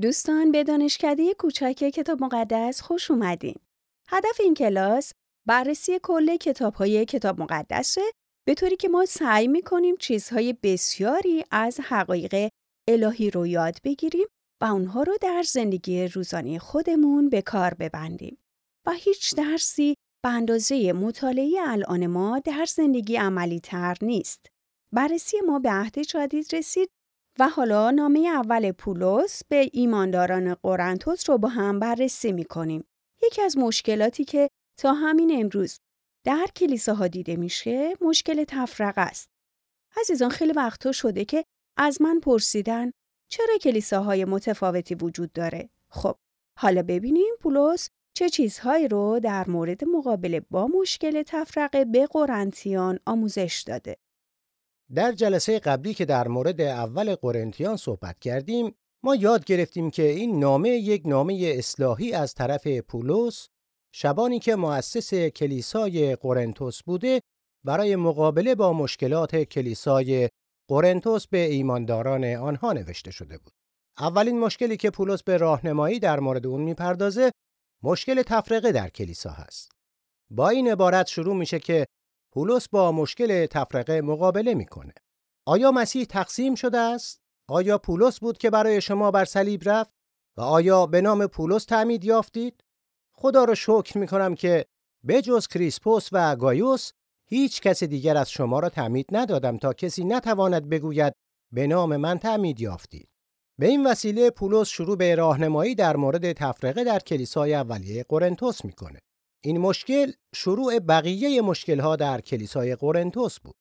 دوستان به دانشکده کوچک کتاب مقدس خوش اومدین. هدف این کلاس بررسی کل کتاب های کتاب مقدسه به طوری که ما سعی می‌کنیم چیزهای بسیاری از حقایق الهی رو یاد بگیریم و اونها رو در زندگی روزانه خودمون به کار ببندیم. و هیچ درسی به اندازه مطالعه الان ما در زندگی عملی تر نیست. بررسی ما به عهد جدید رسید و حالا نامه اول پولس به ایمانداران قرنتوس رو با هم بررسی می کنیم. یکی از مشکلاتی که تا همین امروز در کلیساها دیده میشه مشکل تفرقه است. عزیزان خیلی وقتا شده که از من پرسیدن چرا کلیساهای متفاوتی وجود داره؟ خب حالا ببینیم پولس چه چیزهایی رو در مورد مقابله با مشکل تفرقه به قرنتیان آموزش داده. در جلسه قبلی که در مورد اول قرنتیان صحبت کردیم ما یاد گرفتیم که این نامه یک نامه اصلاحی از طرف پولس شبانی که مؤسس کلیسای قرنتوس بوده برای مقابله با مشکلات کلیسای قرنتوس به ایمانداران آنها نوشته شده بود. اولین مشکلی که پولس به راهنمایی در مورد اون می‌پردازه مشکل تفرقه در کلیسا هست. با این عبارت شروع میشه که پولس با مشکل تفرقه مقابله می‌کنه. آیا مسیح تقسیم شده است؟ آیا پولس بود که برای شما بر صلیب رفت؟ و آیا به نام پولس تعمید یافتید؟ خدا را شکر می‌کنم که به جز کریسپوس و گایوس هیچ کس دیگر از شما را تعمید ندادم تا کسی نتواند بگوید به نام من تعمید یافتید. به این وسیله پولس شروع به راهنمایی در مورد تفرقه در کلیسای اولیه قرنتوس می‌کنه. این مشکل شروع بقیه مشکلها در کلیسای قرنتوس بود.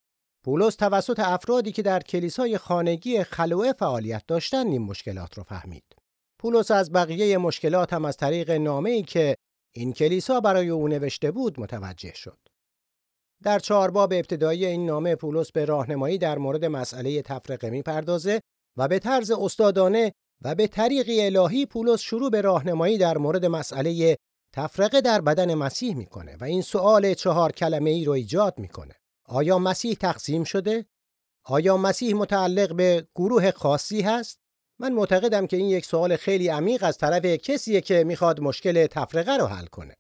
پولس توسط افرادی که در کلیسای خانگی خلوه فعالیت داشتند این مشکلات را فهمید. پولس از بقیه مشکلات هم از طریق نامه‌ای که این کلیسا برای او نوشته بود متوجه شد. در چهار باب ابتدایی این نامه پولس به راهنمایی در مورد مسئله تفرقه می‌پردازه و به طرز استادانه و به طریق الهی پولس شروع به راهنمایی در مورد مسئله تفرقه در بدن مسیح می‌کنه و این سوال چهار کلمه ای رو ایجاد می‌کنه. آیا مسیح تقسیم شده؟ آیا مسیح متعلق به گروه خاصی هست؟ من معتقدم که این یک سوال خیلی عمیق از طرف کسیه که می‌خواد مشکل تفرقه رو حل کنه.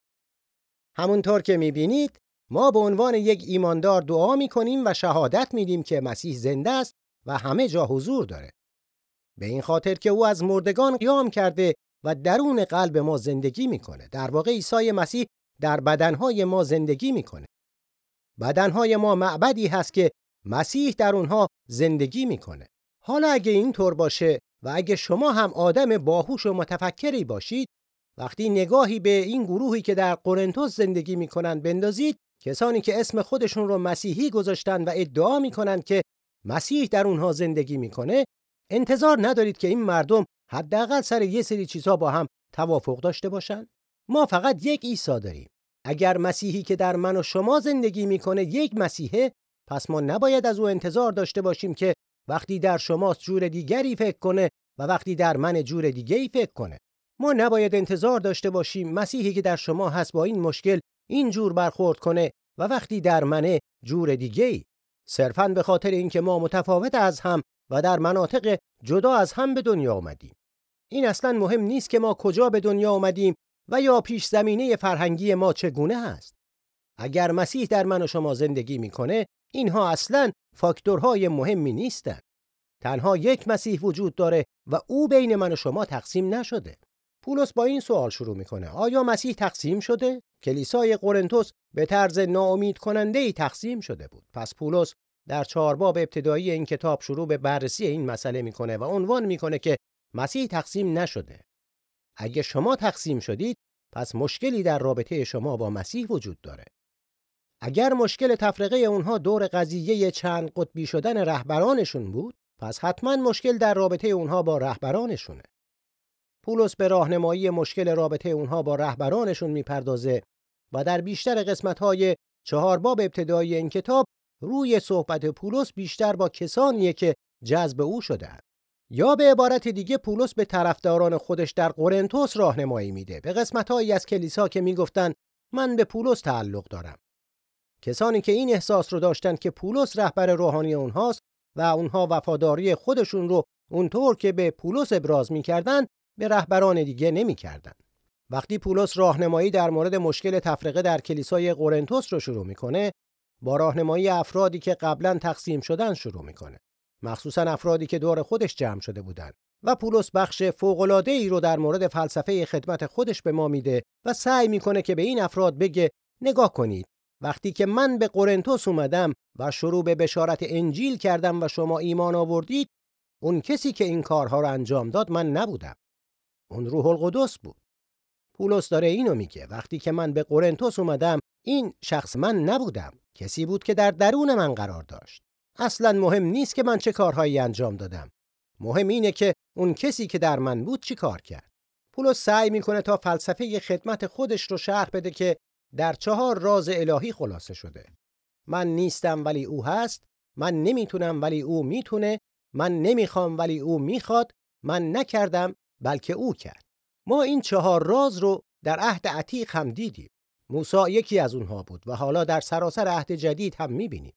همونطور که می‌بینید ما به عنوان یک ایماندار دعا می‌کنیم و شهادت میدیم که مسیح زنده است و همه جا حضور داره. به این خاطر که او از مردگان قیام کرده و درون قلب ما زندگی می‌کنه. در واقع عیسی مسیح در بدنهای ما زندگی می‌کنه. بدنهای ما معبدی هست که مسیح در اونها زندگی می‌کنه. حالا اگه این طور باشه و اگه شما هم آدم باهوش و متفکری باشید وقتی نگاهی به این گروهی که در قرنتوس زندگی می‌کنند بندازید کسانی که اسم خودشون رو مسیحی گذاشتن و ادعا می‌کنند که مسیح در اونها زندگی می‌کنه انتظار ندارید که این مردم حداقل سر یه سری چیزها با هم توافق داشته باشن. ما فقط یک عیسی داریم. اگر مسیحی که در من و شما زندگی می‌کنه یک مسیحه پس ما نباید از او انتظار داشته باشیم که وقتی در شماست جور دیگری فکر کنه و وقتی در من جور دیگری فکر کنه. ما نباید انتظار داشته باشیم مسیحی که در شما هست با این مشکل این جور برخورد کنه و وقتی در منه جور دیگه ای صرفاً به خاطر اینکه ما متفاوت از هم و در مناطق جدا از هم به دنیا آمدیم. این اصلا مهم نیست که ما کجا به دنیا آمدیم و یا پیش زمینه فرهنگی ما چگونه هست. اگر مسیح در من و شما زندگی می‌کنه اینها اصلا فاکتورهای مهمی نیستند. تنها یک مسیح وجود داره و او بین من و شما تقسیم نشده. پولس با این سوال شروع می‌کنه. آیا مسیح تقسیم شده؟ کلیسای قرنتوس به طرز ناامید کننده ای تقسیم شده بود. پس پولس در چهار باب ابتدایی این کتاب شروع به بررسی این مسئله می‌کنه و عنوان می‌کنه که مسیح تقسیم نشده. اگه شما تقسیم شدید پس مشکلی در رابطه شما با مسیح وجود داره. اگر مشکل تفرقه اونها دور قضیه چند قطبی شدن رهبرانشون بود پس حتما مشکل در رابطه اونها با رهبرانشونه. پولس به راهنمایی مشکل رابطه اونها با رهبرانشون می‌پردازه و در بیشتر قسمت‌های چهار باب ابتدایی این کتاب روی صحبت پولس بیشتر با کسانیه که جذب او شدهاند. یا به عبارت دیگه پولس به طرفداران خودش در قرنتوس راهنمایی میده به قسمتهایی از کلیسا که می‌گفتن من به پولس تعلق دارم کسانی که این احساس رو داشتند که پولس رهبر روحانی اونهاست و اونها وفاداری خودشون رو اونطور که به پولس ابراز می‌کردن به رهبران دیگه نمی‌کردن. وقتی پولس راهنمایی در مورد مشکل تفرقه در کلیسای قرنتوس رو شروع می‌کنه با راهنمایی افرادی که قبلا تقسیم شدن شروع می‌کنه. مخصوصا افرادی که دور خودش جمع شده بودند و پولس بخش فوق‌العاده ای رو در مورد فلسفه خدمت خودش به ما میده و سعی می‌کنه که به این افراد بگه نگاه کنید وقتی که من به قرنتوس اومدم و شروع به بشارت انجیل کردم و شما ایمان آوردید اون کسی که این کارها رو انجام داد من نبودم. اون روح القدس بود. پولس داره اینو میگه وقتی که من به قرنتوس اومدم این شخص من نبودم. کسی بود که در درون من قرار داشت. اصلا مهم نیست که من چه کارهایی انجام دادم. مهم اینه که اون کسی که در من بود چی کار کرد. پولس سعی می‌کنه تا فلسفه خدمت خودش رو شرح بده که در چهار راز الهی خلاصه شده. من نیستم ولی او هست من نمی‌تونم ولی او می‌تونه من نمی‌خوام ولی او می‌خواد من نکردم بلکه او کرد. ما این چهار راز رو در عهد عتیق هم دیدیم. موسی یکی از اونها بود و حالا در سراسر عهد جدید هم می‌بینیم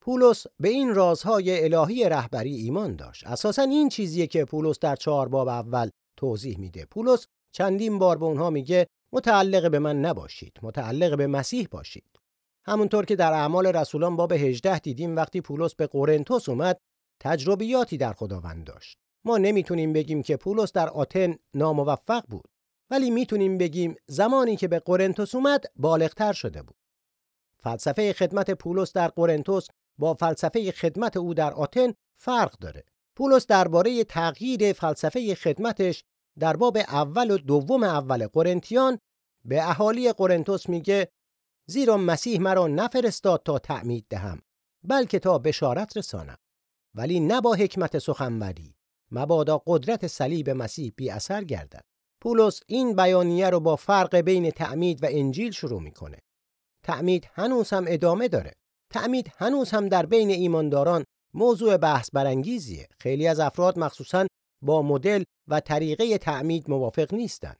پولس به این رازهای الهی رهبری ایمان داشت. اساسا این چیزیه که پولس در چهار باب اول توضیح میده. پولس چندین بار به اونها میگه متعلق به من نباشید متعلق به مسیح باشید. همونطور که در اعمال رسولان باب 18 دیدیم وقتی پولس به قرنتوس اومد تجربیاتی در خداوند داشت. ما نمی‌تونیم بگیم که پولس در آتن ناموفق بود. ولی می‌تونیم بگیم زمانی که به قرنتوس اومد بالغتر شده بود. فلسفه خدمت پولس در قرنتوس با فلسفه خدمت او در آتن فرق داره. پولس درباره تغییر فلسفه خدمتش در باب اول و دوم اول قرنتیان به اهالی قرنتوس میگه زیرا مسیح مرا نفرستاد تا تعمید دهم بلکه تا بشارت رسانم. ولی نه با حکمت سخنوری مبادا قدرت صلیب مسیح بی اثر گردد. پولس این بیانیه رو با فرق بین تعمید و انجیل شروع می‌کنه. تعمید هنوز هم ادامه داره. تعمید هنوز هم در بین ایمانداران موضوع بحث برانگیزیه. خیلی از افراد مخصوصا با مدل و طریقه تعمید موافق نیستند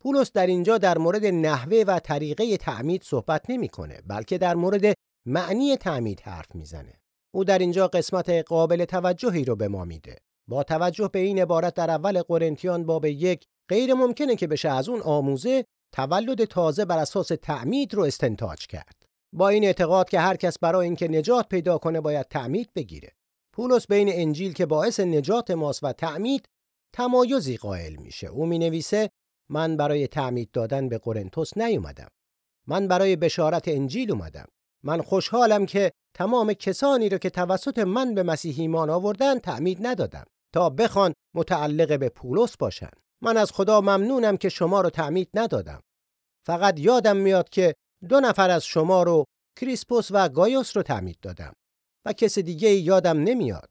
پولس در اینجا در مورد نحوه و طریقه تعمید صحبت نمی‌کنه بلکه در مورد معنی تعمید حرف می‌زنه. او در اینجا قسمت قابل توجهی رو به ما میده. با توجه به این عبارت در اول قرنتیان باب یک غیر ممکنه که بشه از اون آموزه تولد تازه بر اساس تعمید رو استنتاج کرد. با این اعتقاد که هر کس برای اینکه نجات پیدا کنه باید تعمید بگیره. پولس بین انجیل که باعث نجات ماست و تعمید تمایزی قائل میشه. او می نویسه من برای تعمید دادن به قرنتوس نیومدم. من برای بشارت انجیل اومدم. من خوشحالم که تمام کسانی رو که توسط من به مسیح ایمان آوردن تعمید ندادم تا بخوان متعلق به پولس باشن. من از خدا ممنونم که شما رو تعمید ندادم. فقط یادم میاد که دو نفر از شما رو کریسپوس و گایوس رو تعمید دادم و کس دیگه یادم نمیاد.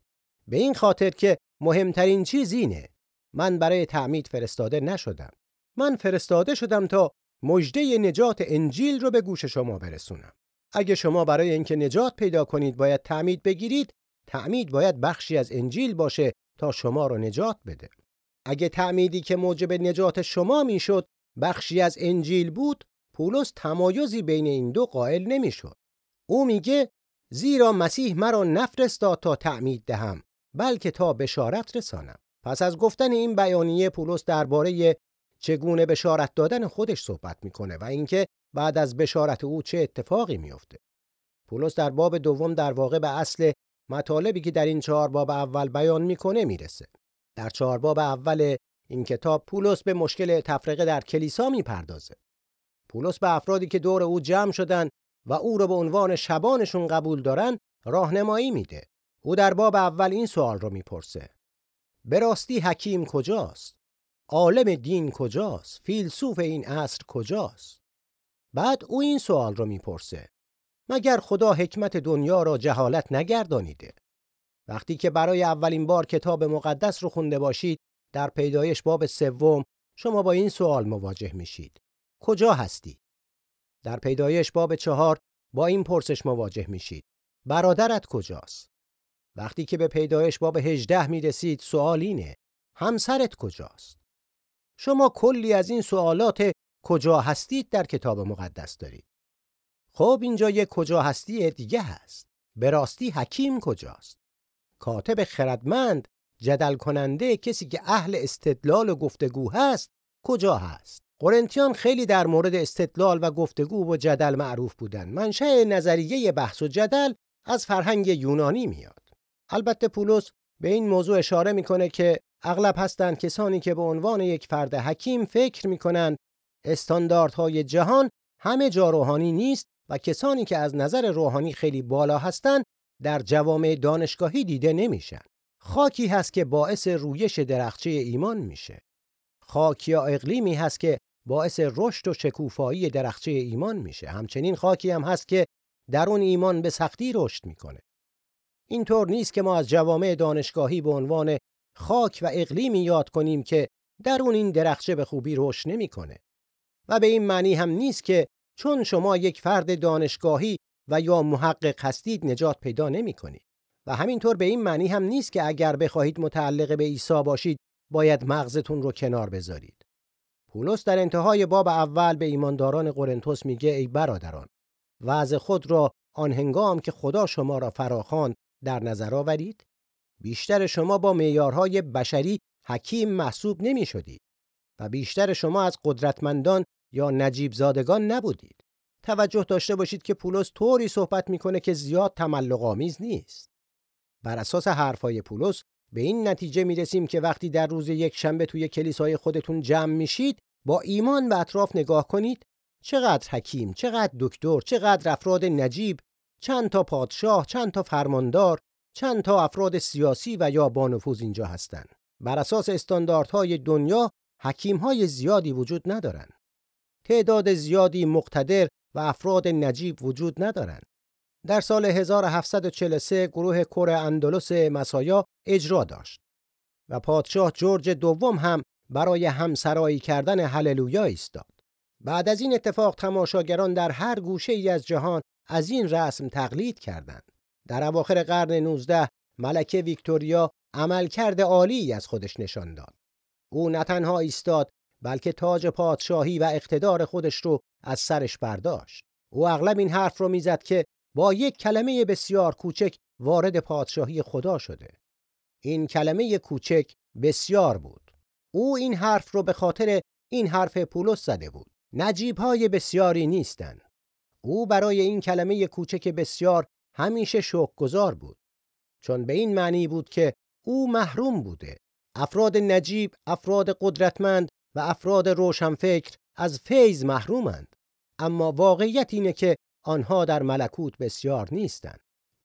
به این خاطر که مهمترین چیز اینه من برای تعمید فرستاده نشدم. من فرستاده شدم تا مژده نجات انجیل رو به گوش شما برسونم. اگه شما برای اینکه نجات پیدا کنید باید تعمید بگیرید تعمید باید بخشی از انجیل باشه تا شما رو نجات بده. اگه تعمیدی که موجب نجات شما می‌شد بخشی از انجیل بود پولس تمایزی بین این دو قائل نمی‌شد. او میگه زیرا مسیح مرا نفرستاد تا تعمید دهم بلکه تا بشارت رسانم. پس از گفتن این بیانیه پولس درباره چگونه بشارت دادن خودش صحبت می‌کنه و اینکه بعد از بشارت او چه اتفاقی میفته پولس در باب دوم در واقع به اصل مطالبی که در این چهار باب اول بیان می‌کنه می‌رسه. در چهار باب اول این کتاب پولس به مشکل تفرقه در کلیسا می‌پردازه. پولس به افرادی که دور او جمع شدن و او را به عنوان شبانشون قبول دارن راهنمایی میده. او در باب اول این سوال رو می‌پرسه. به راستی حکیم کجاست؟ عالم دین کجاست؟ فیلسوف این عصر کجاست؟ بعد او این سوال رو می‌پرسه. مگر خدا حکمت دنیا را جهالت نگردانیده؟ وقتی که برای اولین بار کتاب مقدس رو خونده باشید در پیدایش باب سوم شما با این سوال مواجه میشید. کجا هستی؟ در پیدایش باب چهار با این پرسش مواجه میشید. برادرت کجاست؟ وقتی که به پیدایش باب 18 می رسید سوال اینه همسرت کجاست؟ شما کلی از این سوالات کجا هستید در کتاب مقدس دارید. خب اینجا یک کجا هستی دیگه هست. به راستی حکیم کجاست؟ کاتب خردمند جدل کننده کسی که اهل استدلال و گفتگو هست کجا هست؟ قرنتیان خیلی در مورد استدلال و گفتگو و جدل معروف بودند منشأ نظریه بحث و جدل از فرهنگ یونانی میاد. البته پولس به این موضوع اشاره می‌کنه که اغلب هستند کسانی که به عنوان یک فرد حکیم فکر می‌کنند. استانداردهای جهان همه جا روحانی نیست و کسانی که از نظر روحانی خیلی بالا هستند در جوامع دانشگاهی دیده نمیشن. خاکی هست که باعث رویش درخچه ایمان میشه. خاک یا اقلیمی هست که باعث رشد و شکوفایی درخچه ایمان میشه. همچنین خاکی هم هست که در اون ایمان به سختی رشد می‌کنه. اینطور نیست که ما از جوامع دانشگاهی به عنوان خاک و اقلیمی یاد کنیم که در اون این درخچه به خوبی رشد نمی‌کنه. و به این معنی هم نیست که چون شما یک فرد دانشگاهی و یا محقق هستید نجات پیدا نمی کنید. و همینطور به این معنی هم نیست که اگر بخواهید متعلق به عیسی باشید باید مغزتون رو کنار بذارید. پولس در انتهای باب اول به ایمانداران قرنتوس میگه ای برادران وضع خود را آن هنگام که خدا شما را فراخواند در نظر آورید بیشتر شما با معیارهای بشری حکیم محسوب نمی شدید و بیشتر شما از قدرتمندان یا نجیب زادگان نبودید توجه داشته باشید که پولس طوری صحبت می‌کنه که زیاد تملق آمیز نیست بر اساس حرفای پولس به این نتیجه می‌رسیم که وقتی در روز یک شنبه توی کلیسای خودتون جمع میشید با ایمان به اطراف نگاه کنید چقدر حکیم، چقدر دکتر، چقدر افراد نجیب، چند تا پادشاه، چند تا فرماندار، چند تا افراد سیاسی و یا بانفوذ اینجا هستند. بر اساس استانداردهای دنیا حکیمهای زیادی وجود ندارند. تعداد زیادی مقتدر و افراد نجیب وجود ندارند. در سال 1743 گروه کور اندلس مسایا اجرا داشت و پادشاه جورج دوم هم برای همسرایی کردن هللویا ایستاد. بعد از این اتفاق تماشاگران در هر گوشه ای از جهان از این رسم تقلید کردند. در اواخر قرن 19 ملکه ویکتوریا عملکرد عالی از خودش نشان داد. او نه تنها ایستاد بلکه تاج پادشاهی و اقتدار خودش رو از سرش برداشت. او اغلب این حرف رو می‌زد که با یک کلمه بسیار کوچک وارد پادشاهی خدا شده. این کلمه کوچک بسیار بود. او این حرف رو به خاطر این حرف پولس زده بود. نجیب های بسیاری نیستند. او برای این کلمه کوچک بسیار همیشه شوکگذار بود. چون به این معنی بود که او محروم بوده. افراد نجیب، افراد قدرتمند و افراد روشنفکر از فیض محرومند. اما واقعیت اینه که آنها در ملکوت بسیار نیستند.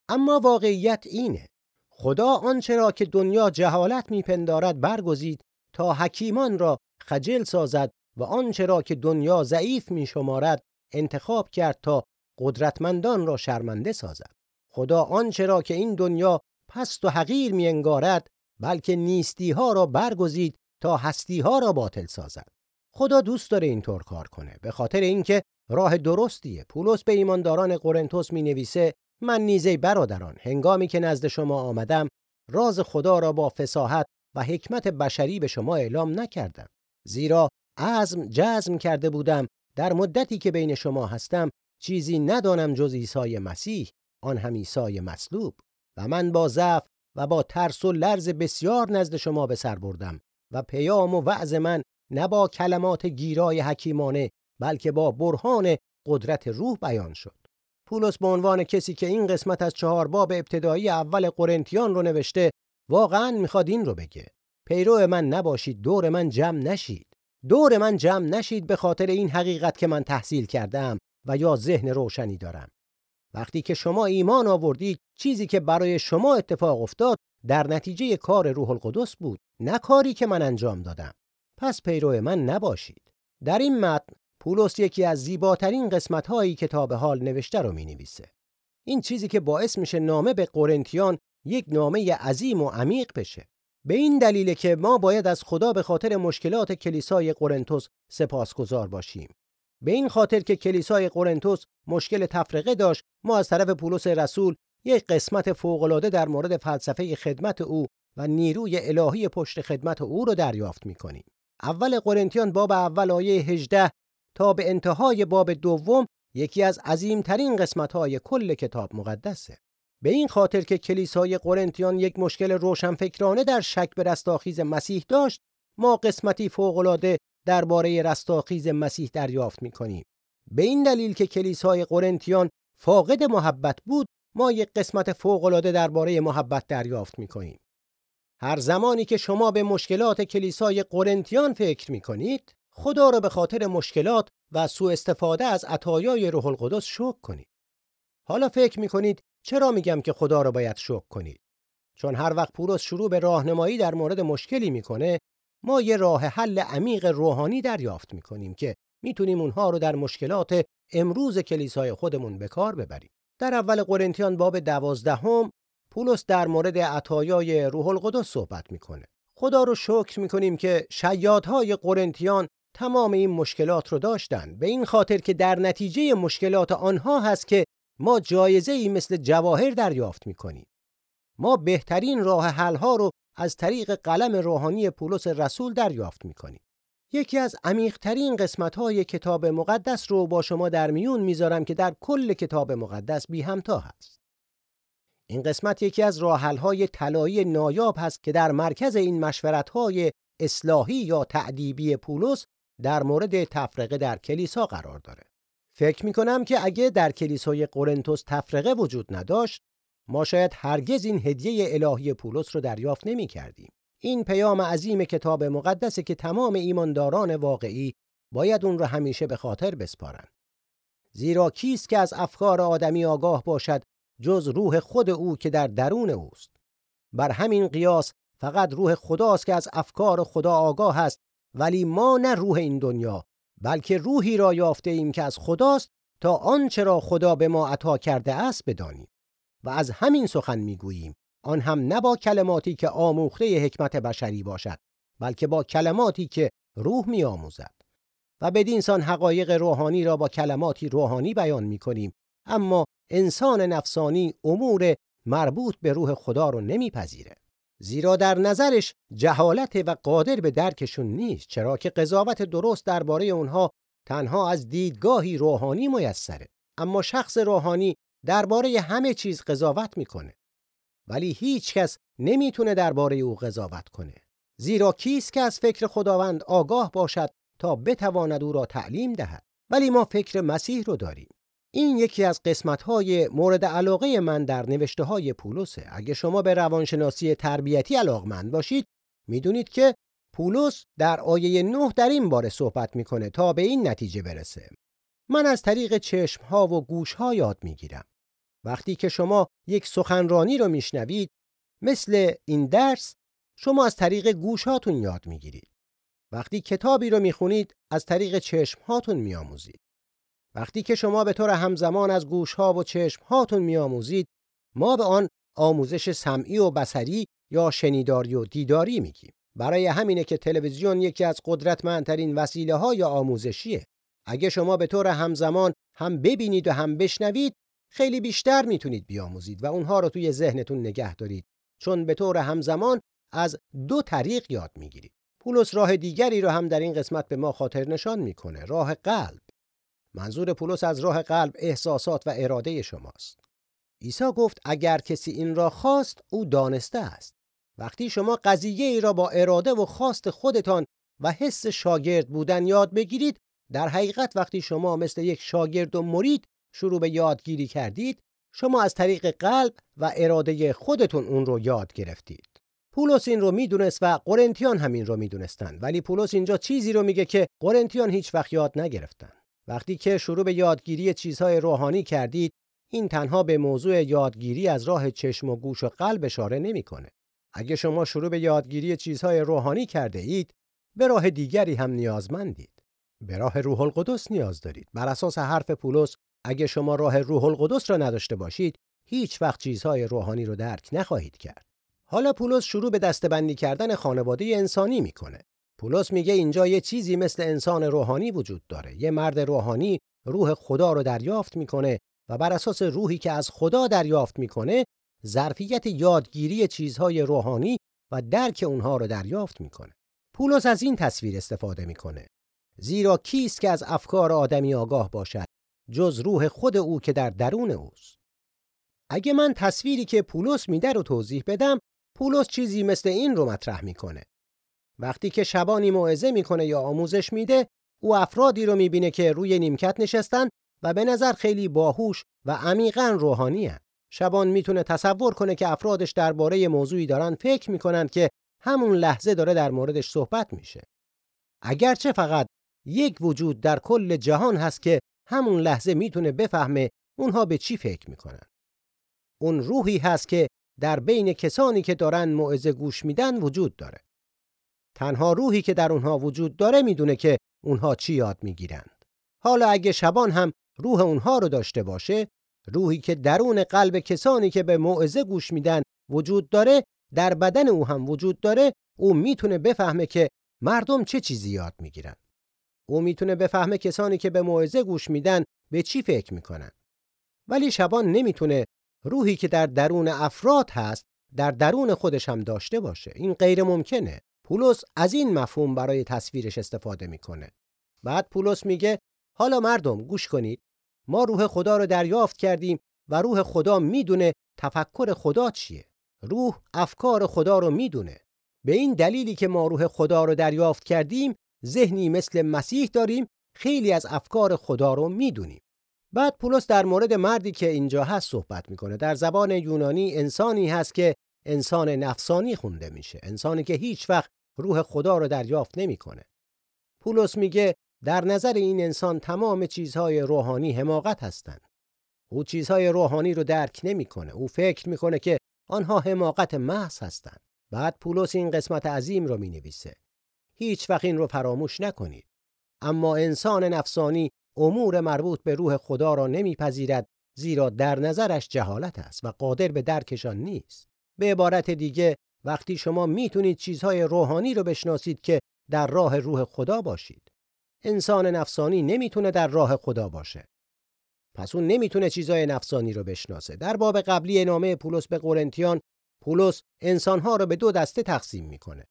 اما واقعیت اینه خدا آنچه را که دنیا جهالت میپندارد برگزید تا حکیمان را خجل سازد و آنچه را که دنیا ضعیف میشمارد انتخاب کرد تا قدرتمندان را شرمنده سازد. خدا آنچه را که این دنیا پست و حقیر می انگارد بلکه نیستی ها را برگزید تا هستی ها را باطل سازد. خدا دوست داره اینطور کار کنه به خاطر اینکه راه درستیه. پولس به ایمانداران قرنتوس می نویسه من نیزه برادران هنگامی که نزد شما آمدم راز خدا را با فساحت و حکمت بشری به شما اعلام نکردم زیرا عزم جزم کرده بودم در مدتی که بین شما هستم چیزی ندانم جز عیسی مسیح آن هم عیسی مصلوب و من با ضعف و با ترس و لرز بسیار نزد شما به سر بردم و پیام و وعظ من نه با کلمات گیرای حکیمانه بلکه با برهان قدرت روح بیان شد. پولس به عنوان کسی که این قسمت از چهار باب ابتدایی اول قرنتیان رو نوشته واقعا می‌خواد این رو بگه. پیرو من نباشید دور من جمع نشید. دور من جمع نشید به خاطر این حقیقت که من تحصیل کردم و یا ذهن روشنی دارم. وقتی که شما ایمان آوردید چیزی که برای شما اتفاق افتاد در نتیجه کار روح القدس بود نه کاری که من انجام دادم. پس پیرو من نباشید. در این متن پولس یکی از زیباترین قسمت‌های کتاب حال نوشته رو می‌نویسه. این چیزی که باعث میشه نامه به قرنتیان یک نامه عظیم و عمیق بشه. به این دلیل که ما باید از خدا به خاطر مشکلات کلیسای قرنتوس سپاسگزار باشیم. به این خاطر که کلیسای قرنتوس مشکل تفرقه داشت ما از طرف پولس رسول یک قسمت فوق‌العاده در مورد فلسفه خدمت او و نیروی الهی پشت خدمت او رو دریافت می‌کنیم. اول قرنتیان باب اول آیه 18 تا به انتهای باب دوم یکی از عظیمترین قسمت‌های کل کتاب مقدسه. به این خاطر که کلیسای قرنتیان یک مشکل روشنفکرانه در شک به رستاخیز مسیح داشت ما قسمتی فوقالعاده درباره رستاخیز مسیح دریافت می‌کنیم. به این دلیل که کلیسای قرنتیان فاقد محبت بود ما یک قسمت فوق‌العاده درباره محبت دریافت می‌کنیم. هر زمانی که شما به مشکلات کلیسای قرنتیان فکر می‌کنید خدا را به خاطر مشکلات و سوء استفاده از عطایای روح القدس شکر کنید. حالا فکر می‌کنید چرا میگم که خدا را باید شکر کنید؟ چون هر وقت پولس شروع به راهنمایی در مورد مشکلی می‌کنه ما یه راه حل عمیق روحانی دریافت می‌کنیم که می‌تونیم اونها رو در مشکلات امروز کلیسای خودمون به کار ببریم. در اول قرنتیان باب دوازدهم پولس در مورد عطایای روح القدس صحبت می‌کنه. خدا رو شکر می‌کنیم که شیادهای قرنتیان تمام این مشکلات رو داشتن. به این خاطر که در نتیجه مشکلات آنها هست که ما جایزه ای مثل جواهر دریافت می‌کنیم. ما بهترین راه حل ها رو از طریق قلم روحانی پولس رسول دریافت می‌کنیم. یکی از عمیقترین قسمت های کتاب مقدس رو با شما در میون می‌ذارم که در کل کتاب مقدس بی همتا هست این قسمت یکی از راه های طلایی نایاب هست که در مرکز این مشورت های اصلاحی یا تعدیبی پولس در مورد تفرقه در کلیسا قرار داره فکر می کنم که اگه در کلیسای قرنتوس تفرقه وجود نداشت ما شاید هرگز این هدیه الهی پولس رو دریافت نمی کردیم. این پیام عظیم کتاب مقدسه که تمام ایمانداران واقعی باید اون رو همیشه به خاطر بسپارن. زیرا کیست که از افکار آدمی آگاه باشد جز روح خود او که در درون اوست. بر همین قیاس فقط روح خداست که از افکار خدا آگاه است ولی ما نه روح این دنیا بلکه روحی را یافته ایم که از خداست تا آنچه را خدا به ما عطا کرده است بدانیم و از همین سخن می‌گوییم آن هم نه با کلماتی که آموخته حکمت بشری باشد بلکه با کلماتی که روح میآموزد. و بدین سان حقایق روحانی را با کلماتی روحانی بیان می‌کنیم اما انسان نفسانی امور مربوط به روح خدا رو نمیپذیره. زیرا در نظرش جهالت و قادر به درکشون نیست چرا که قضاوت درست درباره اونها تنها از دیدگاهی روحانی میسره. اما شخص روحانی درباره همه چیز قضاوت می‌کنه. ولی هیچ کس نمی‌تونه درباره او قضاوت کنه زیرا کیست که از فکر خداوند آگاه باشد تا بتواند او را تعلیم دهد ولی ما فکر مسیح رو داریم این یکی از قسمت‌های مورد علاقه من در نوشته های پولسه. اگه شما به روانشناسی تربیتی علاقمند باشید، می‌دونید که پولس در آیه 9 در این باره صحبت می‌کنه تا به این نتیجه برسه. من از طریق چشمها و گوشها یاد می‌گیرم. وقتی که شما یک سخنرانی رو میشنوید، مثل این درس، شما از طریق گوشهاتون یاد می‌گیرید. وقتی کتابی رو می‌خونید، از طریق چشمهاتون میآموزید. وقتی که شما به طور همزمان از گوشها و چشمهاتون میآموزید ما به آن آموزش سمعی و بسری یا شنیداری و دیداری میگیم برای همینه که تلویزیون یکی از قدرتمندترین وسیله های آموزشیه اگه شما به طور همزمان هم ببینید و هم بشنوید خیلی بیشتر می‌تونید بیاموزید و اونها رو توی ذهنتون نگه دارید چون به طور همزمان از دو طریق یاد می‌گیرید پولس راه دیگری رو هم در این قسمت به ما خاطر نشان می‌کنه راه قلب منظور پولس از راه قلب احساسات و اراده شماست. عیسی گفت اگر کسی این را خواست او دانسته است. وقتی شما قضیه ای را با اراده و خواست خودتان و حس شاگرد بودن یاد بگیرید در حقیقت وقتی شما مثل یک شاگرد و مرید شروع به یادگیری کردید شما از طریق قلب و اراده خودتون اون رو یاد گرفتید. پولس این رو می‌دونست و قرنتیان همین رو می‌دونستند ولی پولس اینجا چیزی رو میگه که قرنتیان هیچ وقت یاد نگرفتن. وقتی که شروع به یادگیری چیزهای روحانی کردید این تنها به موضوع یادگیری از راه چشم و گوش و قلب اشاره نمی‌کنه. اگه شما شروع به یادگیری چیزهای روحانی کرده اید به راه دیگری هم نیازمندید. به راه روح القدس نیاز دارید. بر اساس حرف پولس اگه شما راه روح القدس را نداشته باشید هیچ وقت چیزهای روحانی رو درک نخواهید کرد. حالا پولس شروع به دستبندی کردن خانواده انسانی می‌کنه. پولس میگه اینجا یه چیزی مثل انسان روحانی وجود داره. یه مرد روحانی روح خدا رو دریافت می‌کنه و بر اساس روحی که از خدا دریافت می‌کنه ظرفیت یادگیری چیزهای روحانی و درک اونها رو دریافت می‌کنه. پولس از این تصویر استفاده می‌کنه. زیرا کیست که از افکار آدمی آگاه باشد جز روح خود او که در درون اوست. اگه من تصویری که پولس میده رو توضیح بدم پولس چیزی مثل این رو مطرح می‌کنه وقتی که شبانی موعظه می‌کنه یا آموزش میده او افرادی رو می‌بینه که روی نیمکت نشستن و به نظر خیلی باهوش و عمیقا روحانی هن. شبان می‌تونه تصور کنه که افرادش درباره موضوعی دارن فکر می‌کنن که همون لحظه داره در موردش صحبت میشه. اگرچه فقط یک وجود در کل جهان هست که همون لحظه می‌تونه بفهمه اونها به چی فکر می‌کنن. اون روحی هست که در بین کسانی که دارن موعظه گوش میدن وجود داره. تنها روحی که در اونها وجود داره می‌دونه که اونها چی یاد می‌گیرند. حالا اگه شبان هم روح اونها رو داشته باشه، روحی که درون قلب کسانی که به موعظه گوش میدن وجود داره، در بدن او هم وجود داره، او می‌تونه بفهمه که مردم چه چیزی یاد می‌گیرن. او می‌تونه بفهمه کسانی که به موعظه گوش میدن به چی فکر می‌کنن. ولی شبان نمی‌تونه روحی که در درون افراد هست در درون خودش هم داشته باشه. این غیر ممکنه. پولس از این مفهوم برای تصویرش استفاده می‌کنه. بعد پولس میگه حالا مردم گوش کنید. ما روح خدا رو دریافت کردیم و روح خدا می‌دونه تفکر خدا چیه. روح افکار خدا رو می‌دونه. به این دلیلی که ما روح خدا رو دریافت کردیم ذهنی مثل مسیح داریم خیلی از افکار خدا رو می‌دونیم. بعد پولس در مورد مردی که اینجا هست صحبت می‌کنه. در زبان یونانی انسانی هست که انسان نفسانی خونده میشه انسانی که هیچ وقت روح خدا رو دریافت نمی‌کنه. پولس میگه در نظر این انسان تمام چیزهای روحانی حماقت هستند. او چیزهای روحانی رو درک نمی‌کنه. او فکر می‌کنه که آنها حماقت محض هستند. بعد پولس این قسمت عظیم رو می‌نویسه. هیچ وقت این رو فراموش نکنید. اما انسان نفسانی امور مربوط به روح خدا را نمیپذیرد زیرا در نظرش جهالت است و قادر به درکشان نیست. به عبارت دیگه وقتی شما می‌تونید چیزهای روحانی رو بشناسید که در راه روح خدا باشید. انسان نفسانی نمی‌تونه در راه خدا باشه. پس اون نمی‌تونه چیزهای نفسانی رو بشناسه. در باب قبلی نامه پولس به قرنتیان پولس انسانها رو به دو دسته تقسیم می‌کنه.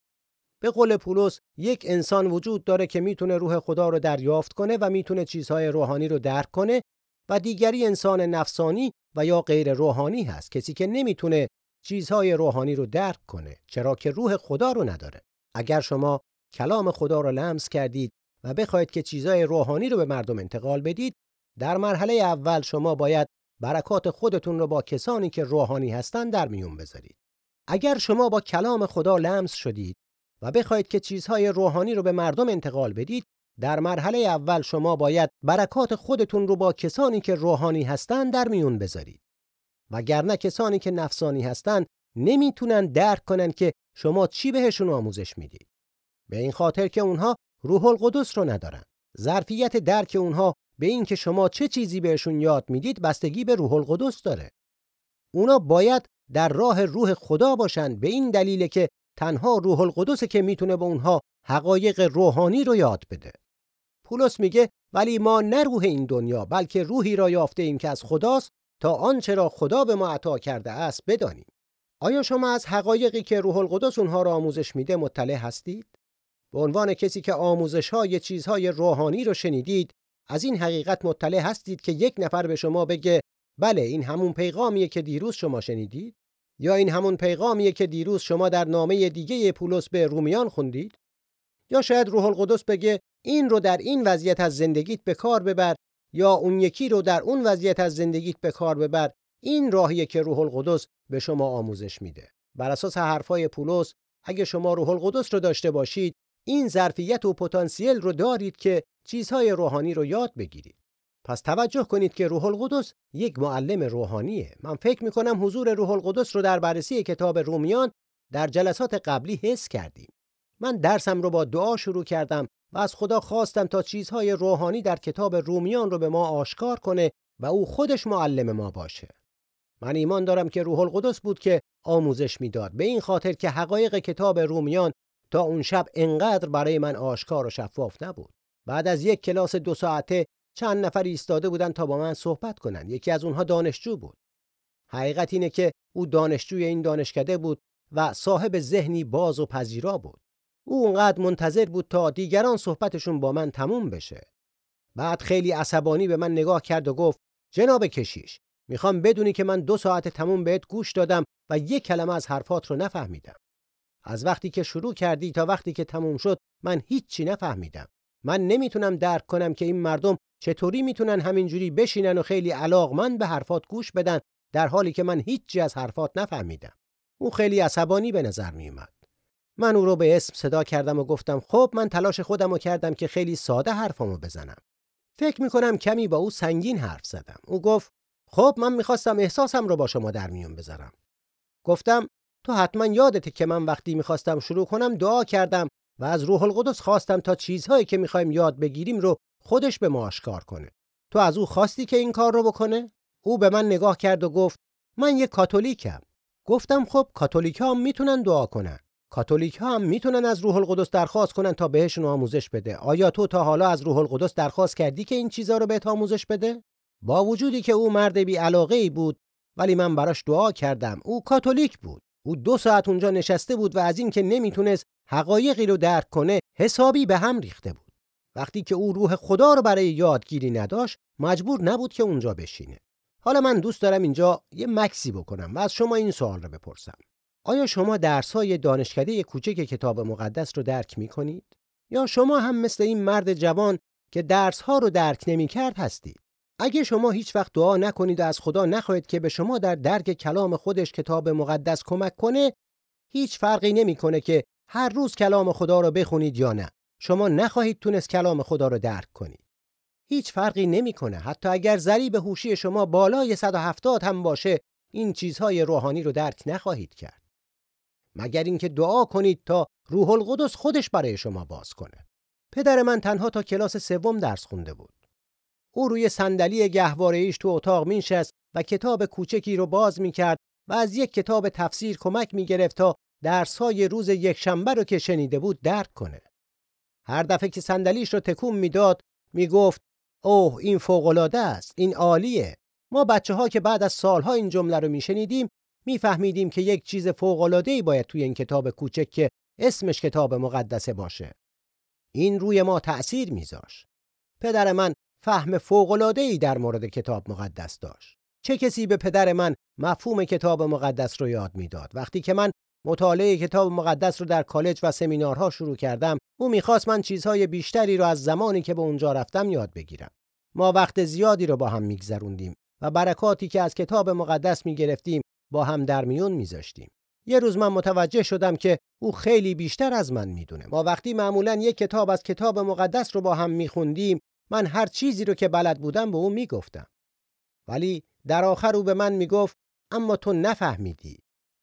به قول پولس یک انسان وجود داره که می‌تونه روح خدا رو دریافت کنه و می‌تونه چیزهای روحانی رو درک کنه و دیگری انسان نفسانی و یا غیر روحانی هست. کسی که نمی‌تونه چیزهای روحانی رو درک کنه چرا که روح خدا رو نداره. اگر شما کلام خدا رو لمس کردید و بخواید که چیزهای روحانی رو به مردم انتقال بدید در مرحله اول شما باید برکات خودتون رو با کسانی که روحانی هستند در میون بذارید. اگر شما با کلام خدا لمس شدید و بخواید که چیزهای روحانی رو به مردم انتقال بدید در مرحله اول شما باید برکات خودتون رو با کسانی که روحانی هستند در میون بذارید. وگرنه کسانی که نفسانی هستند نمی‌تونن درک کنن که شما چی بهشون آموزش می‌دید. به این خاطر که اونها روح القدس رو ندارن. ظرفیت درک اونها به این که شما چه چیزی بهشون یاد می‌دید بستگی به روح القدس داره. اونا باید در راه روح خدا باشند به این دلیل که تنها روح القدس که می‌تونه به اونها حقایق روحانی رو یاد بده. پولس میگه ولی ما نه روح این دنیا بلکه روحی را یافته ایم که از خداست تا آنچه را خدا به ما عطا کرده است بدانیم. آیا شما از حقایقی که روح القدس اونها را آموزش میده مطلع هستید؟ به عنوان کسی که آموزش های چیزهای روحانی رو شنیدید از این حقیقت مطلع هستید که یک نفر به شما بگه بله این همون پیغامیه که دیروز شما شنیدید؟ یا این همون پیغامیه که دیروز شما در نامه دیگه پولس به رومیان خوندید؟ یا شاید روح القدس بگه این رو در این وضعیت از زندگیت به کار ببر یا اون یکی رو در اون وضعیت از زندگیت به کار ببر؟ این راهیه که روح القدس به شما آموزش میده. بر اساس حرفای پولس اگه شما روح القدس رو داشته باشید این ظرفیت و پتانسیل رو دارید که چیزهای روحانی رو یاد بگیرید. پس توجه کنید که روح القدس یک معلم روحانیه. من فکر می‌کنم حضور روح القدس رو در بررسی کتاب رومیان در جلسات قبلی حس کردیم. من درسم رو با دعا شروع کردم و از خدا خواستم تا چیزهای روحانی در کتاب رومیان رو به ما آشکار کنه و او خودش معلم ما باشه. من ایمان دارم که روح القدس بود که آموزش می‌داد. به این خاطر که حقایق کتاب رومیان تا اون شب انقدر برای من آشکار و شفاف نبود. بعد از یک کلاس دو ساعته چند نفر ایستاده بودن تا با من صحبت کنن یکی از اونها دانشجو بود حقیقت اینه که او دانشجوی این دانشکده بود و صاحب ذهنی باز و پذیرا بود او اونقدر منتظر بود تا دیگران صحبتشون با من تموم بشه بعد خیلی عصبانی به من نگاه کرد و گفت جناب کشیش می‌خوام بدونی که من دو ساعت تموم بهت گوش دادم و یک کلمه از حرفات رو نفهمیدم. از وقتی که شروع کردی تا وقتی که تموم شد من هیچی نفهمیدم. من نمی‌تونم درک کنم که این مردم چطوری می‌تونن همینجوری بشینن و خیلی علاقمند به حرفات گوش بدن در حالی که من هیچی از حرفات نفهمیدم. او خیلی عصبانی به نظر میومد. من او رو به اسم صدا کردم و گفتم خب من تلاش خودم رو کردم که خیلی ساده حرفمو بزنم. فکر می‌کنم کمی با او سنگین حرف زدم. او گفت خب من می‌خواستم احساسم رو با شما در میون بذارم. گفتم تو حتما یادته که من وقتی می‌خواستم شروع کنم دعا کردم و از روح القدس خواستم تا چیزهایی که می‌خوایم یاد بگیریم رو خودش به ما آشکار کنه. تو از او خواستی که این کار رو بکنه؟ او به من نگاه کرد و گفت من یک کاتولیکم. گفتم خب کاتولیک ها هم می‌تونن دعا کنن. کاتولیک ها هم می‌تونن از روح القدس درخواست کنن تا بهشون آموزش بده. آیا تو تا حالا از روح القدس درخواست کردی که این چیزها رو بهت آموزش بده؟ با وجودی که او مرد بی علاقه ای بود ولی من براش دعا کردم. او کاتولیک بود. او دو ساعت اونجا نشسته بود و از این که نمی‌تونست حقایقی رو درک کنه حسابی به هم ریخته بود. وقتی که او روح خدا رو برای یادگیری نداشت مجبور نبود که اونجا بشینه. حالا من دوست دارم اینجا یه مکسی بکنم و از شما این سوال رو بپرسم. آیا شما درسهای دانشکده کوچک کتاب مقدس رو درک می کنید؟ یا شما هم مثل این مرد جوان که درسها رو درک نمی کرد هستید؟ اگه شما هیچ وقت دعا نکنید و از خدا نخواهید که به شما در درک کلام خودش کتاب مقدس کمک کنه، هیچ فرقی نمی‌کنه که هر روز کلام خدا رو بخونید یا نه. شما نخواهید تونست کلام خدا رو درک کنید. هیچ فرقی نمی‌کنه حتی اگر ضریب هوشی شما بالای 170 هم باشه این چیزهای روحانی رو درک نخواهید کرد. مگر اینکه دعا کنید تا روح القدس خودش برای شما باز کنه. پدر من تنها تا کلاس سوم درس خونده بود. او روی صندلی گهواره ایش تو اتاق مینشست و کتاب کوچکی رو باز می‌کرد و از یک کتاب تفسیر کمک می‌گرفت تا درسهای روز یکشنبه رو که شنیده بود درک کنه. هر دفعه که صندلیش رو تکون می‌داد می‌گفت اوه این فوقالعاده است این عالیه. ما بچه ها که بعد از سالها این جمله رو میشنیدیم میفهمیدیم که یک چیز فوق‌العاده‌ای باید توی این کتاب کوچک که اسمش کتاب مقدسه باشه. این روی ما تأثیر میذاشت. پدر من فهم فوق‌العاده‌ای در مورد کتاب مقدس داشت. چه کسی به پدر من مفهوم کتاب مقدس رو یاد می‌داد؟ وقتی که من مطالعه کتاب مقدس رو در کالج و سمینارها شروع کردم. او می‌خواست من چیزهای بیشتری رو از زمانی که به اونجا رفتم یاد بگیرم. ما وقت زیادی رو با هم میگذروندیم و برکاتی که از کتاب مقدس می‌گرفتیم با هم در میون میذاشتیم. یه روز من متوجه شدم که او خیلی بیشتر از من می‌دونه. ما وقتی معمولا یک کتاب از کتاب مقدس رو با هم میخوندیم من هر چیزی رو که بلد بودم به او می‌گفتم. ولی در آخر او به من می‌گفت اما تو نفهمیدی.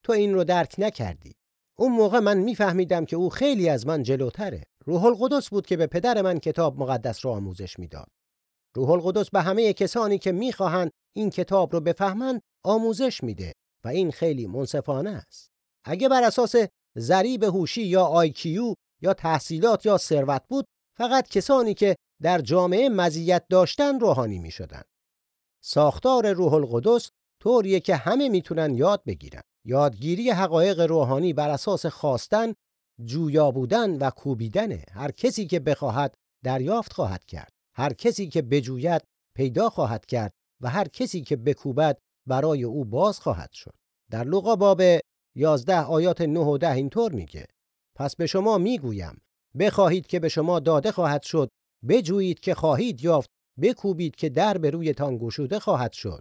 تو این رو درک نکردی. اون موقع من میفهمیدم که او خیلی از من جلوتره. روح القدس بود که به پدر من کتاب مقدس رو آموزش می‌داد. روح القدس به همه کسانی که می‌خواهند این کتاب رو بفهمند آموزش میده و این خیلی منصفانه است. اگه بر اساس ضریب هوشی یا آیکیو یا تحصیلات یا ثروت بود فقط کسانی که در جامعه مزیت داشتن روحانی می‌شدن ساختار روح القدس طوریه که همه می‌تونن یاد بگیرن. یادگیری حقایق روحانی بر اساس خواستن جویا بودن و کوبیدنه هر کسی که بخواهد دریافت خواهد کرد هر کسی که بجوید پیدا خواهد کرد و هر کسی که بکوبد برای او باز خواهد شد. در لوقا باب 11 آیات 9 و 10 اینطور میگه پس به شما می‌گویم بخواهید که به شما داده خواهد شد بجویید که خواهید یافت بکوبید که در به رویتان گشوده خواهد شد.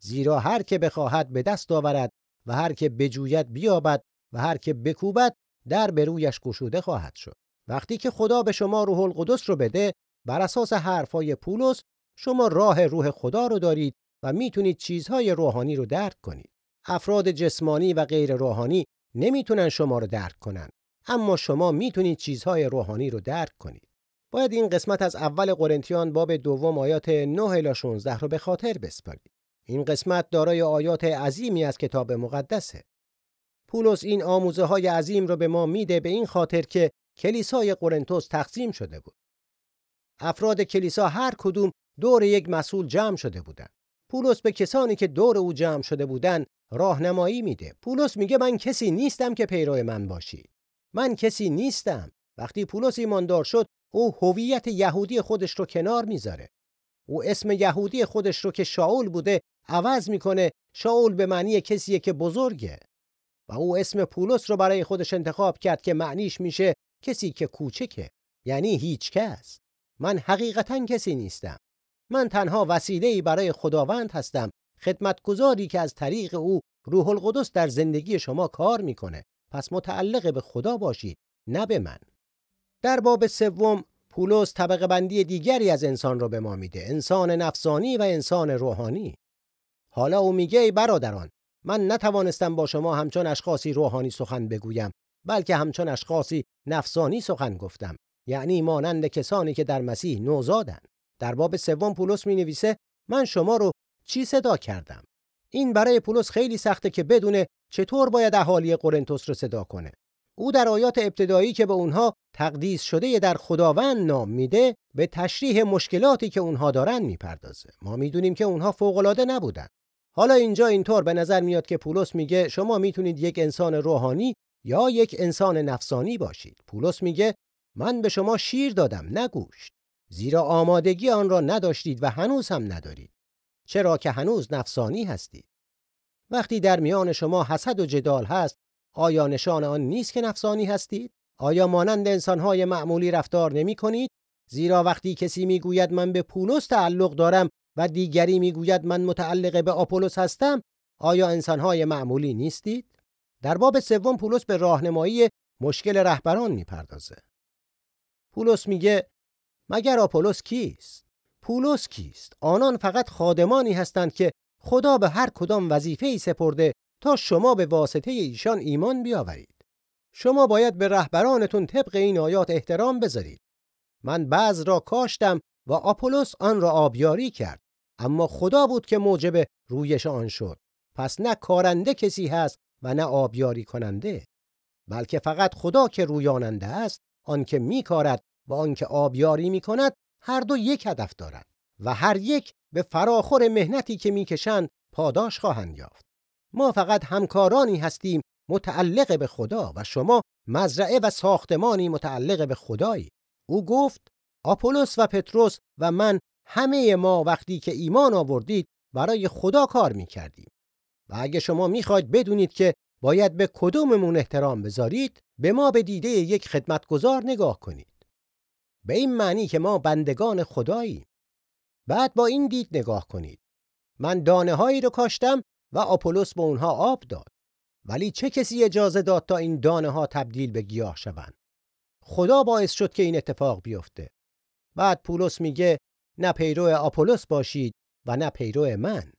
زیرا هر که بخواهد به دست آورد و هر که بجوید بیابد و هر که بکوبد در به رویش گشوده خواهد شد. وقتی که خدا به شما روح القدس رو بده بر اساس حرفای پولس شما راه روح خدا رو دارید و می‌تونید چیزهای روحانی رو درک کنید. افراد جسمانی و غیر روحانی نمی‌تونن شما رو درک کنن اما شما می‌تونید چیزهای روحانی رو درک کنید. باید این قسمت از اول قرنتیان باب دوم آیات 9 الی 16 رو به خاطر بسپارید. این قسمت دارای آیات عظیمی از کتاب مقدسه. پولس این آموزه های عظیم رو به ما میده به این خاطر که کلیسای قرنتوس تقسیم شده بود. افراد کلیسا هر کدوم دور یک مسئول جمع شده بودند. پولس به کسانی که دور او جمع شده بودند راهنمایی میده. پولس میگه من کسی نیستم که پیرو من باشی. من کسی نیستم. وقتی پولس ایماندار شد، او هویت یهودی خودش رو کنار می‌ذاره. او اسم یهودی خودش رو که شاول بوده عوض می‌کنه شاول به معنی کسیه که بزرگه. و او اسم پولس رو برای خودش انتخاب کرد که معنیش میشه کسی که کوچکه یعنی هیچ کس. من حقیقتا کسی نیستم. من تنها وسیله برای خداوند هستم خدمتگزاری که از طریق او روح القدس در زندگی شما کار می‌کنه. پس متعلق به خدا باشید نه به من. در باب سوم پولس طبقه بندی دیگری از انسان رو به ما میده انسان نفسانی و انسان روحانی. حالا او میگه ای برادران من نتوانستم با شما همچون اشخاصی روحانی سخن بگویم بلکه همچون اشخاصی نفسانی سخن گفتم یعنی مانند کسانی که در مسیح نوزادند. در باب سوم پولس می نویسه من شما رو چی صدا کردم؟ این برای پولس خیلی سخته که بدونه چطور باید اهالی قرنتس رو صدا کنه. او در آیات ابتدایی که به اونها تقدیس شده در خداوند نام میده به تشریح مشکلاتی که اونها دارن می‌پردازه. ما می‌دونیم که اونها فوقالعاده نبودن. حالا اینجا اینطور به نظر میاد که پولس میگه شما می‌تونید یک انسان روحانی یا یک انسان نفسانی باشید. پولس میگه من به شما شیر دادم نه گوشت. زیرا آمادگی آن را نداشتید و هنوز هم ندارید. چرا که هنوز نفسانی هستید. وقتی در میان شما حسد و جدال هست آیا نشان آن نیست که نفسانی هستید؟ آیا مانند انسانهای معمولی رفتار نمی کنید زیرا وقتی کسی می‌گوید من به پولس تعلق دارم و دیگری می‌گوید من متعلق به آپولوس هستم آیا انسانهای معمولی نیستید؟ در باب سوم پولس به راهنمایی مشکل رهبران می‌پردازه. پولس میگه مگر آپولوس کیست؟ پولس کیست؟ آنان فقط خادمانی هستند که خدا به هر کدام وظیفه ای سپرده تا شما به واسطه ایشان ایمان بیاورید. شما باید به رهبرانتون طبق این آیات احترام بذارید. من بعض را کاشتم و آپولوس آن را آبیاری کرد. اما خدا بود که موجب رویش آن شد. پس نه کارنده کسی هست و نه آبیاری کننده بلکه فقط خدا که رویاننده است آنکه میکارد و آنکه آبیاری می‌کند هر دو یک هدف دارد و هر یک به فراخور مهنتی که می‌کشند پاداش خواهند یافت. ما فقط همکارانی هستیم متعلق به خدا و شما مزرعه و ساختمانی متعلق به خدایی. او گفت آپولوس و پتروس و من همه ما وقتی که ایمان آوردید برای خدا کار می‌کردیم. و اگه شما می‌خواید بدونید که باید به کدوممون احترام بذارید به ما به دیده یک خدمتگزار نگاه کنید. به این معنی که ما بندگان خداییم. بعد با این دید نگاه کنید. من دانه هایی رو کاشتم و آپولوس به اونها آب داد. ولی چه کسی اجازه داد تا این دانه ها تبدیل به گیاه شوند؟ خدا باعث شد که این اتفاق بیفته. بعد پولس میگه نه پیرو آپولوس باشید و نه پیرو من.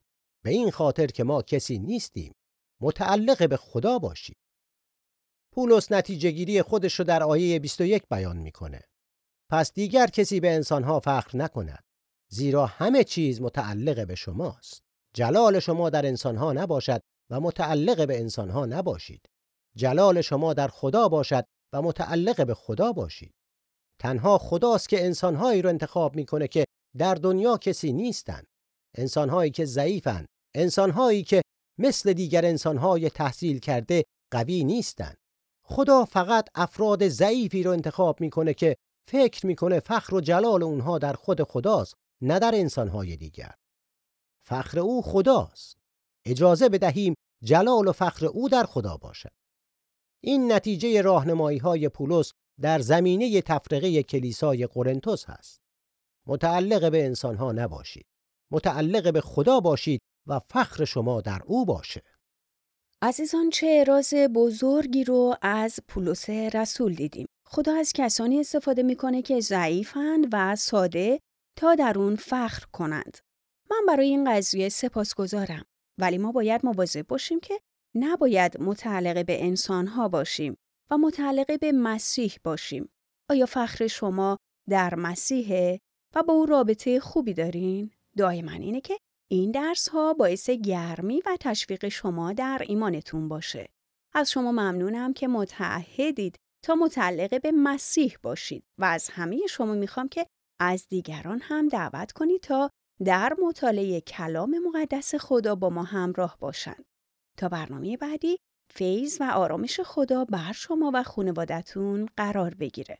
به این خاطر که ما کسی نیستیم. متعلق به خدا باشید. پولس نتیجه گیری خودش رو در آیه 21 بیان می‌کنه. پس دیگر کسی به انسانها فخر نکند. زیرا همه چیز متعلق به شماست. جلال شما در انسانها نباشد و متعلق به انسانها نباشید. جلال شما در خدا باشد و متعلق به خدا باشید. تنها خداست که انسانهایی رو انتخاب می‌کنه که در دنیا کسی نیستند انسانهایی که ضعیفند انسانهایی که مثل دیگر انسانهای تحصیل کرده قوی نیستند خدا فقط افراد ضعیفی رو انتخاب می‌کنه که فکر می‌کنه فخر و جلال اونها در خود خداست نه در انسانهای دیگر. فخر او خداست. اجازه بدهیم جلال و فخر او در خدا باشد این نتیجه راهنمایی های پولس در زمینه تفرقه کلیسای قرنتس هست. متعلق به انسانها نباشید. متعلق به خدا باشید و فخر شما در او باشه. عزیزان چه اراز بزرگی رو از پولس رسول دیدیم. خدا از کسانی استفاده می‌کنه که ضعیفند و ساده تا در اون فخر کنند. من برای این قضیه سپاسگزارم ولی ما باید مواظب باشیم که نباید متعلق به انسانها باشیم و متعلق به مسیح باشیم. آیا فخر شما در مسیحه و با او رابطه خوبی دارین؟ دائما اینه که این درس ها باعث گرمی و تشویق شما در ایمانتون باشه. از شما ممنونم که متعهدید تا متعلق به مسیح باشید و از همه شما می‌خوام که از دیگران هم دعوت کنید تا در مطالعه کلام مقدس خدا با ما همراه باشند. تا برنامه بعدی فیض و آرامش خدا بر شما و خانوادتون قرار بگیره.